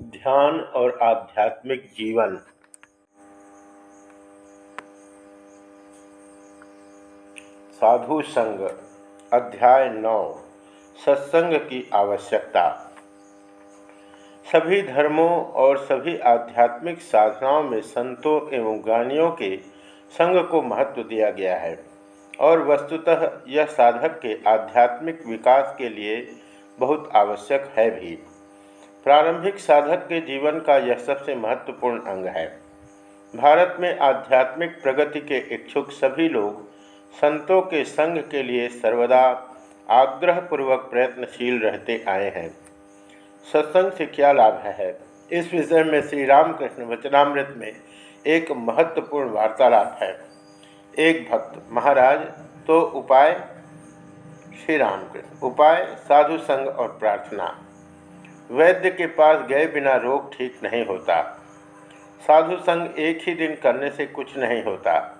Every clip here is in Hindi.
ध्यान और आध्यात्मिक जीवन। साधु संग अध्याय नौ, सत्संग की आवश्यकता। सभी धर्मों और सभी आध्यात्मिक साधनाओं में संतों एवं ज्ञानियों के संग को महत्व दिया गया है और वस्तुतः यह साधक के आध्यात्मिक विकास के लिए बहुत आवश्यक है भी। प्रारंभिक साधक के जीवन का यह सबसे महत्वपूर्ण अंग है। भारत में आध्यात्मिक प्रगति के इच्छुक सभी लोग संतों के संग के लिए सर्वदा आग्रहपूर्वक प्रयत्नशील रहते आए हैं। सत्संग से क्या लाभ है? इस विषय में श्री रामकृष्ण वचनामृत में एक महत्वपूर्ण वार्तालाप है। एक भक्त, महाराज तो उपाय? श्री रामकृष्ण, उपाय, साधु संग और प्रार्थना। वैद्य के पास गए बिना रोग ठीक नहीं होता। साधु संग एक ही दिन करने से कुछ नहीं होता।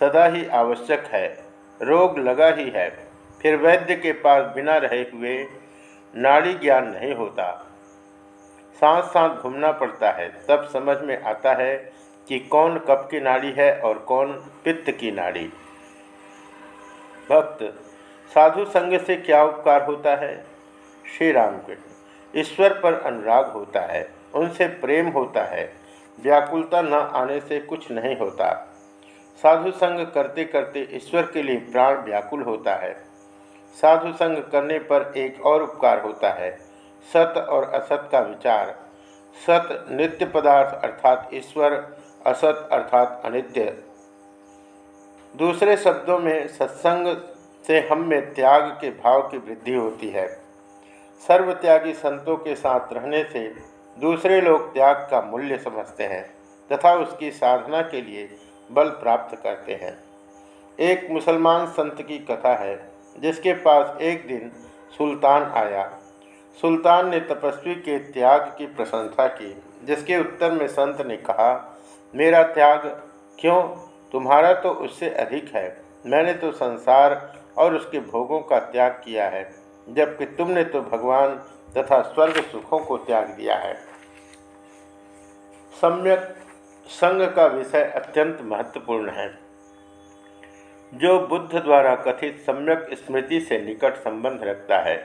सदा ही आवश्यक है। रोग लगा ही है। फिर वैद्य के पास बिना रहे हुए नाड़ी ज्ञान नहीं होता। सांस सांस घूमना पड़ता है। तब समझ में आता है कि कौन कप की नाड़ी है और कौन पित्त की नाड़ी। भक्त, साधु संग से क्या उपकार होता है? श्री रामकृष्ण। ईश्वर पर अनुराग होता है, उनसे प्रेम होता है, व्याकुलता न आने से कुछ नहीं होता। साधु संग करते करते ईश्वर के लिए प्राण व्याकुल होता है। साधु संग करने पर एक और उपकार होता है, सत और असत का विचार। सत नित्य पदार्थ अर्थात ईश्वर, असत अर्थात अनित्य। दूसरे शब्दों में सत्संग से हम में त्याग के भाव की वृद्धि होती है। सर्वत्यागी संतों के साथ रहने से दूसरे लोग त्याग का मूल्य समझते हैं तथा उसकी साधना के लिए बल प्राप्त करते हैं। एक मुसलमान संत की कथा है, जिसके पास एक दिन सुल्तान आया। सुल्तान ने तपस्वी के त्याग की प्रशंसा की, जिसके उत्तर में संत ने कहा, मेरा त्याग क्यों? तुम्हारा तो उससे अधिक है। मैंने तो संसार और उसके भोगों का त्याग किया है। जबकि तुमने तो भगवान तथा स्वर्ग सुखों को त्याग दिया है। सम्यक संग का विषय अत्यंत महत्वपूर्ण है। जो बुद्ध द्वारा कथित सम्यक स्मृति से निकट संबंध रखता है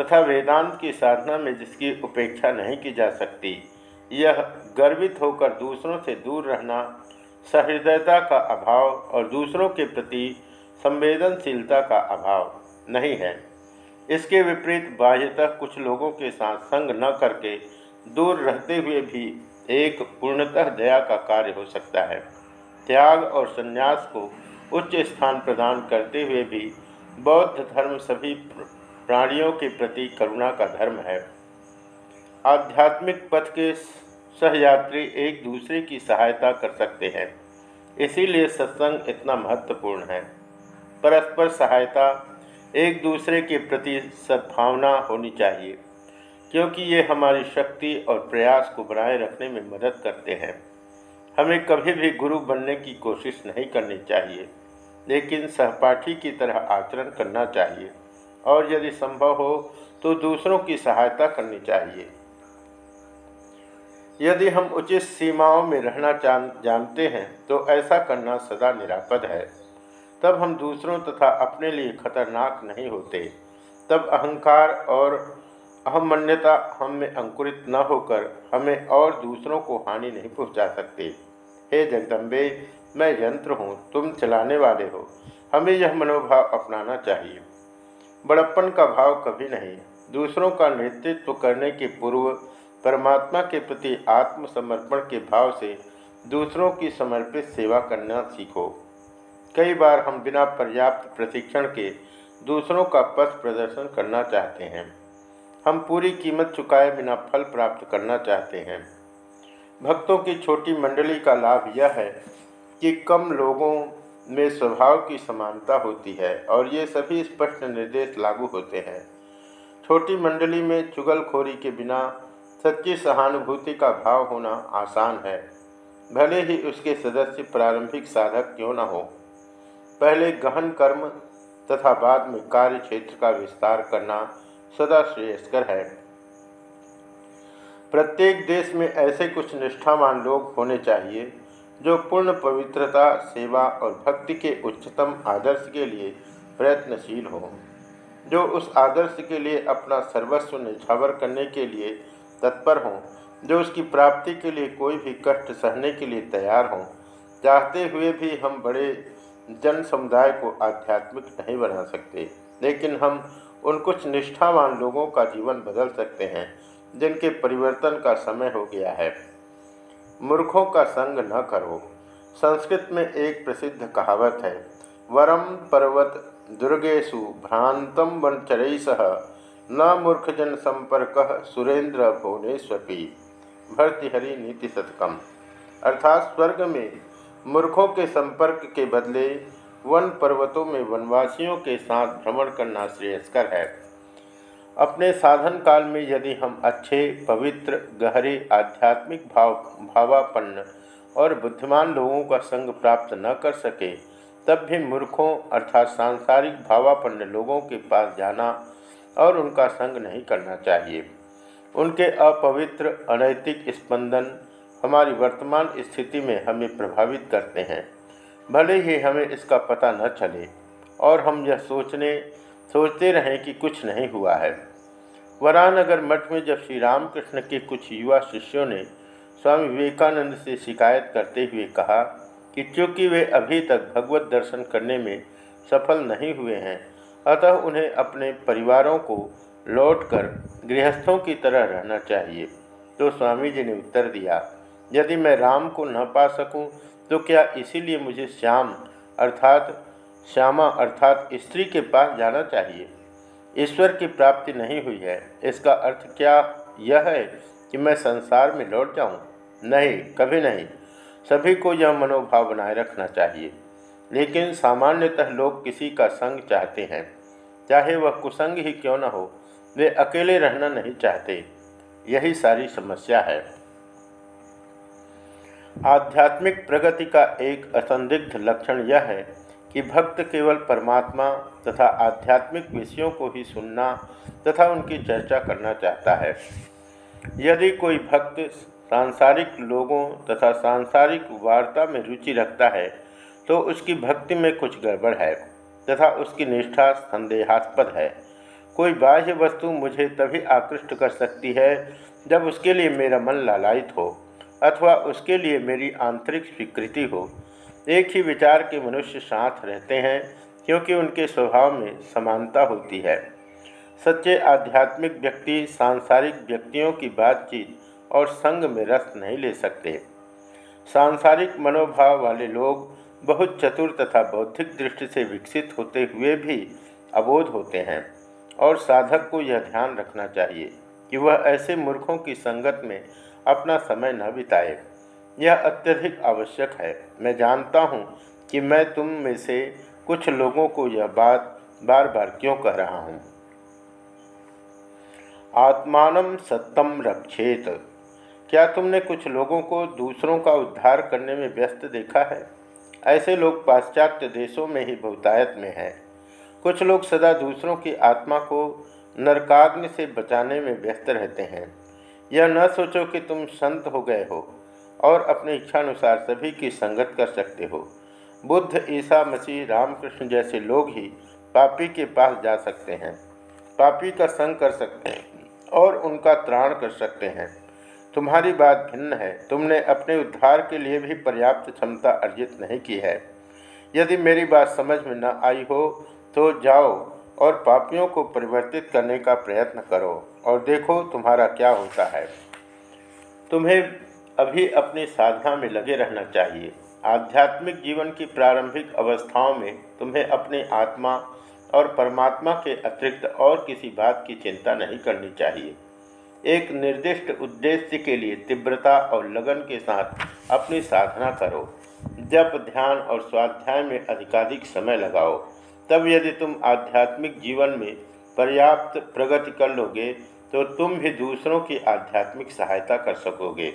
तथा वेदांत की साधना में जिसकी उपेक्षा नहीं की जा सकती, यह गर्वित होकर दूसरों से दूर रहना, सहृदयता का अभाव और दूसरों के प्रति संवेदनशीलता का अभाव नहीं है। इसके विपरीत बाह्यतः कुछ लोगों के साथ संग न करके दूर रहते हुए भी एक पूर्णतः दया का कार्य हो सकता है। त्याग और संन्यास को उच्च स्थान प्रदान करते हुए भी बौद्ध धर्म सभी प्राणियों के प्रति करुणा का धर्म है। आध्यात्मिक पथ के सहयात्री एक दूसरे की सहायता कर सकते हैं। इसीलिए सत्संग इतना महत्वपूर्ण है। परस्पर सहायता एक दूसरे के प्रति सद्भावना होनी चाहिए, क्योंकि ये हमारी शक्ति और प्रयास को बनाए रखने में मदद करते हैं। हमें कभी भी गुरु बनने की कोशिश नहीं करनी चाहिए, लेकिन सहपाठी की तरह आचरण करना चाहिए, और यदि संभव हो तो दूसरों की सहायता करनी चाहिए। यदि हम उचित सीमाओं में रहना जानते हैं तो ऐसा करना सदा निरापद है। तब हम दूसरों तथा अपने लिए खतरनाक नहीं होते। तब अहंकार और अहमन्यता हम में अंकुरित न होकर हमें और दूसरों को हानि नहीं पहुँचा सकते। हे जगदम्बे, मैं यंत्र हूँ, तुम चलाने वाले हो। हमें यह मनोभाव अपनाना चाहिए। बड़प्पन का भाव कभी नहीं। दूसरों का नेतृत्व करने के पूर्व, परमात्मा के प्रति आत्मसमर्पण के भाव से दूसरों की समर्पित सेवा करना सीखो। कई बार हम बिना पर्याप्त प्रशिक्षण के दूसरों का पथ प्रदर्शन करना चाहते हैं। हम पूरी कीमत चुकाए बिना फल प्राप्त करना चाहते हैं। भक्तों की छोटी मंडली का लाभ यह है कि कम लोगों में स्वभाव की समानता होती है और ये सभी स्पष्ट निर्देश लागू होते हैं। छोटी मंडली में चुगलखोरी के बिना सच्ची सहानुभूति का भाव होना आसान है। भले ही उसके सदस्य प्रारंभिक साधक क्यों न हो। पहले गहन कर्म तथा बाद में कार्य क्षेत्र का विस्तार करना सदा श्रेयस्कर है। प्रत्येक देश में ऐसे कुछ निष्ठावान लोग होने चाहिए, जो पूर्ण पवित्रता, सेवा और भक्ति के उच्चतम आदर्श के लिए प्रयत्नशील हो, जो उस आदर्श के लिए अपना सर्वस्व निछावर करने के लिए तत्पर हों, जो उसकी प्राप्ति के लिए कोई भी कष्ट सहने के लिए तैयार हों। चाहते हुए भी हम बड़े जन समुदाय को आध्यात्मिक नहीं बना सकते, लेकिन हम उन कुछ निष्ठावान लोगों का जीवन बदल सकते हैं, जिनके परिवर्तन का समय हो गया है। मूर्खों का संग न करो। संस्कृत में एक प्रसिद्ध कहावत है, वरम पर्वत दुर्गेशु भ्रांतम वनचर सह न मूर्खजन संपर्क सुरेंद्र भुवनेश्वपी भर्तृहरि नीति शतकम अर्थात स्वर्ग में मूर्खों के संपर्क के बदले वन पर्वतों में वनवासियों के साथ भ्रमण करना श्रेयस्कर है। अपने साधन काल में यदि हम अच्छे, पवित्र, गहरे, आध्यात्मिक भाव, भावापन्न और बुद्धिमान लोगों का संग प्राप्त न कर सके, तब भी मूर्खों अर्थात सांसारिक भावापन्न लोगों के पास जाना और उनका संग नहीं करना चाहिए। उनके अपवित्र, अनैतिक स्पंदन हमारी वर्तमान स्थिति में हमें प्रभावित करते हैं। भले ही हमें इसका पता न चले, और हम यह सोचने, सोचते रहें कि कुछ नहीं हुआ है। वरानगर मठ में जब श्री रामकृष्ण के कुछ युवा शिष्यों ने स्वामी विवेकानंद से शिकायत करते हुए कहा कि चूँकि वे अभी तक भगवत दर्शन करने में सफल नहीं हुए हैं, अतः उन्हें अपने परिवारों को लौटकर गृहस्थों की तरह रहना चाहिए तो स्वामी जी ने उत्तर दिया यदि मैं राम को न पा सकूँ तो क्या इसीलिए मुझे श्याम अर्थात श्यामा अर्थात स्त्री के पास जाना चाहिए? ईश्वर की प्राप्ति नहीं हुई है। इसका अर्थ क्या यह है कि मैं संसार में लौट जाऊँ? नहीं, कभी नहीं। सभी को यह मनोभाव बनाए रखना चाहिए। लेकिन सामान्यतः लोग किसी का संग चाहते हैं। चाहे वह कुसंग ही क्यों न हो, वे अकेले रहना नहीं चाहते। यही सारी समस्या है। आध्यात्मिक प्रगति का एक असंदिग्ध लक्षण यह है कि भक्त केवल परमात्मा तथा आध्यात्मिक विषयों को ही सुनना तथा उनकी चर्चा करना चाहता है। यदि कोई भक्त सांसारिक लोगों तथा सांसारिक वार्ता में रुचि रखता है तो उसकी भक्ति में कुछ गड़बड़ है तथा उसकी निष्ठा संदेहास्पद है। कोई बाह्य वस्तु मुझे तभी आकृष्ट कर सकती है जब उसके लिए मेरा मन लालायित हो। अथवा उसके लिए मेरी आंतरिक स्वीकृति हो। एक ही विचार के मनुष्य साथ रहते हैं, क्योंकि उनके स्वभाव में समानता होती है। सच्चे आध्यात्मिक व्यक्ति सांसारिक व्यक्तियों की बातचीत और संग में रस नहीं ले सकते। सांसारिक मनोभाव वाले लोग बहुत चतुर तथा बौद्धिक दृष्टि से विकसित होते हुए भी अबोध होते हैं, और साधक को यह ध्यान रखना चाहिए कि वह ऐसे मूर्खों की संगत में अपना समय न बिताए। यह अत्यधिक आवश्यक है। मैं जानता हूँ कि मैं तुम में से कुछ लोगों को यह बात बार बार क्यों कह रहा हूँ। आत्मान सत्यम रक्षेत। क्या तुमने कुछ लोगों को दूसरों का उद्धार करने में व्यस्त देखा है? ऐसे लोग पाश्चात्य देशों में ही बहुतायत में हैं। कुछ लोग सदा दूसरों की आत्मा को नरकाग्नि से बचाने में व्यस्त रहते हैं। यह न सोचो कि तुम संत हो गए हो और अपने इच्छानुसार सभी की संगत कर सकते हो। बुद्ध, ईसा, मसीह, रामकृष्ण जैसे लोग ही पापी के पास जा सकते हैं। पापी का संग कर सकते हैं और उनका त्राण कर सकते हैं। तुम्हारी बात भिन्न है। तुमने अपने उद्धार के लिए भी पर्याप्त क्षमता अर्जित नहीं की है। यदि मेरी बात समझ में न आई हो तो जाओ और पापियों को परिवर्तित करने का प्रयत्न करो और देखो तुम्हारा क्या होता है। तुम्हें अभी अपनी साधना में लगे रहना चाहिए। आध्यात्मिक जीवन की प्रारंभिक अवस्थाओं में तुम्हें अपने आत्मा और परमात्मा के अतिरिक्त और किसी बात की चिंता नहीं करनी चाहिए। एक निर्दिष्ट उद्देश्य के लिए तीव्रता और लगन के साथ अपनी साधना करो। जब ध्यान और स्वाध्याय में अधिकाधिक समय लगाओ। तब यदि तुम आध्यात्मिक जीवन में पर्याप्त प्रगति कर लोगे तो तुम भी दूसरों की आध्यात्मिक सहायता कर सकोगे।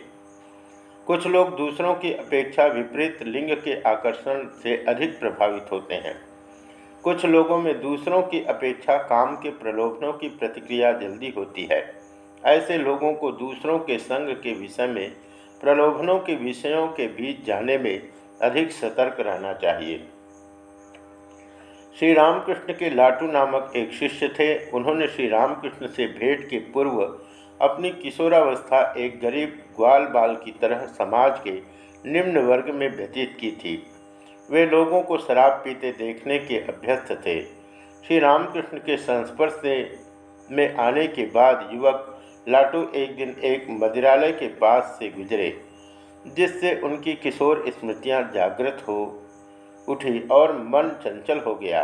कुछ लोग दूसरों की अपेक्षा विपरीत लिंग के आकर्षण से अधिक प्रभावित होते हैं। कुछ लोगों में दूसरों की अपेक्षा काम के प्रलोभनों की प्रतिक्रिया जल्दी होती है। ऐसे लोगों को दूसरों के संग के विषय में, प्रलोभनों के विषयों के बीच जाने में अधिक सतर्क रहना चाहिए। श्री रामकृष्ण के लाटू नामक एक शिष्य थे। उन्होंने श्री रामकृष्ण से भेंट के पूर्व अपनी किशोरावस्था एक गरीब ग्वाल बाल की तरह समाज के निम्न वर्ग में व्यतीत की थी। वे लोगों को शराब पीते देखने के अभ्यस्त थे। श्री रामकृष्ण के संस्पर्श से में आने के बाद युवक लाटू एक दिन एक मदिरालय के पास से गुजरे, जिससे उनकी किशोर स्मृतियाँ जागृत हो उठी और मन चंचल हो गया।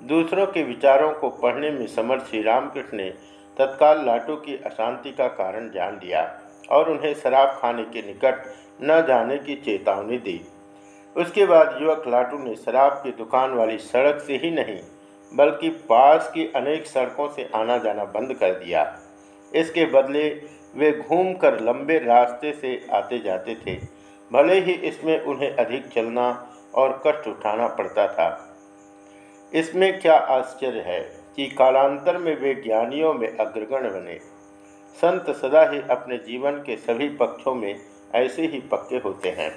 दूसरों के विचारों को पढ़ने में समर्थ श्री रामकृष्ण ने तत्काल लाटू की अशांति का कारण जान लिया और उन्हें शराब खाने के निकट न जाने की चेतावनी दी। उसके बाद युवक लाटू ने शराब की दुकान वाली सड़क से ही नहीं, बल्कि पास की अनेक सड़कों से आना जाना बंद कर दिया। इसके बदले वे घूमकर लंबे रास्ते से आते जाते थे। भले ही इसमें उन्हें अधिक चलना और कष्ट उठाना पड़ता था। इसमें क्या आश्चर्य है कि कालांतर में वे ज्ञानियों में अग्रगण बने। संत सदा ही अपने जीवन के सभी पक्षों में ऐसे ही पक्के होते हैं।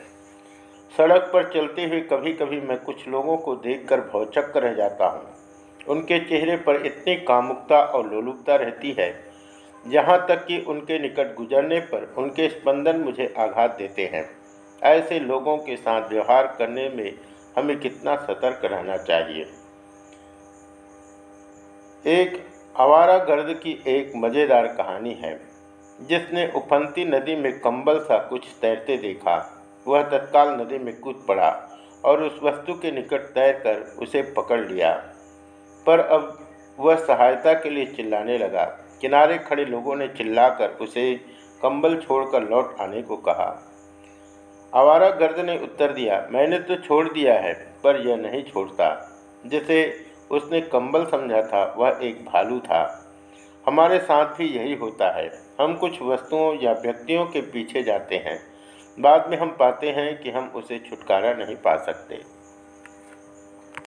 सड़क पर चलते हुए कभी कभी मैं कुछ लोगों को देखकर भौचक्क रह जाता हूँ। उनके चेहरे पर इतनी कामुकता और लोलुपता रहती है यहाँ तक कि उनके निकट गुजरने पर उनके स्पंदन मुझे आघात देते हैं। ऐसे लोगों के साथ व्यवहार करने में हमें कितना सतर्क रहना चाहिए? एक, आवारा गर्द की एक मज़ेदार कहानी है, जिसने उफनती नदी में कंबल सा कुछ तैरते देखा। वह तत्काल नदी में कूद पड़ा और उस वस्तु के निकट तैरकर उसे पकड़ लिया। पर अब वह सहायता के लिए चिल्लाने लगा। किनारे खड़े लोगों ने चिल्लाकर उसे कंबल छोड़कर लौट आने को कहा। आवारा गर्द ने उत्तर दिया, मैंने तो छोड़ दिया है, पर यह नहीं छोड़ता। जिसे उसने कंबल समझा था, वह एक भालू था। हमारे साथ भी यही होता है। हम कुछ वस्तुओं या व्यक्तियों के पीछे जाते हैं। बाद में हम पाते हैं कि हम उसे छुटकारा नहीं पा सकते।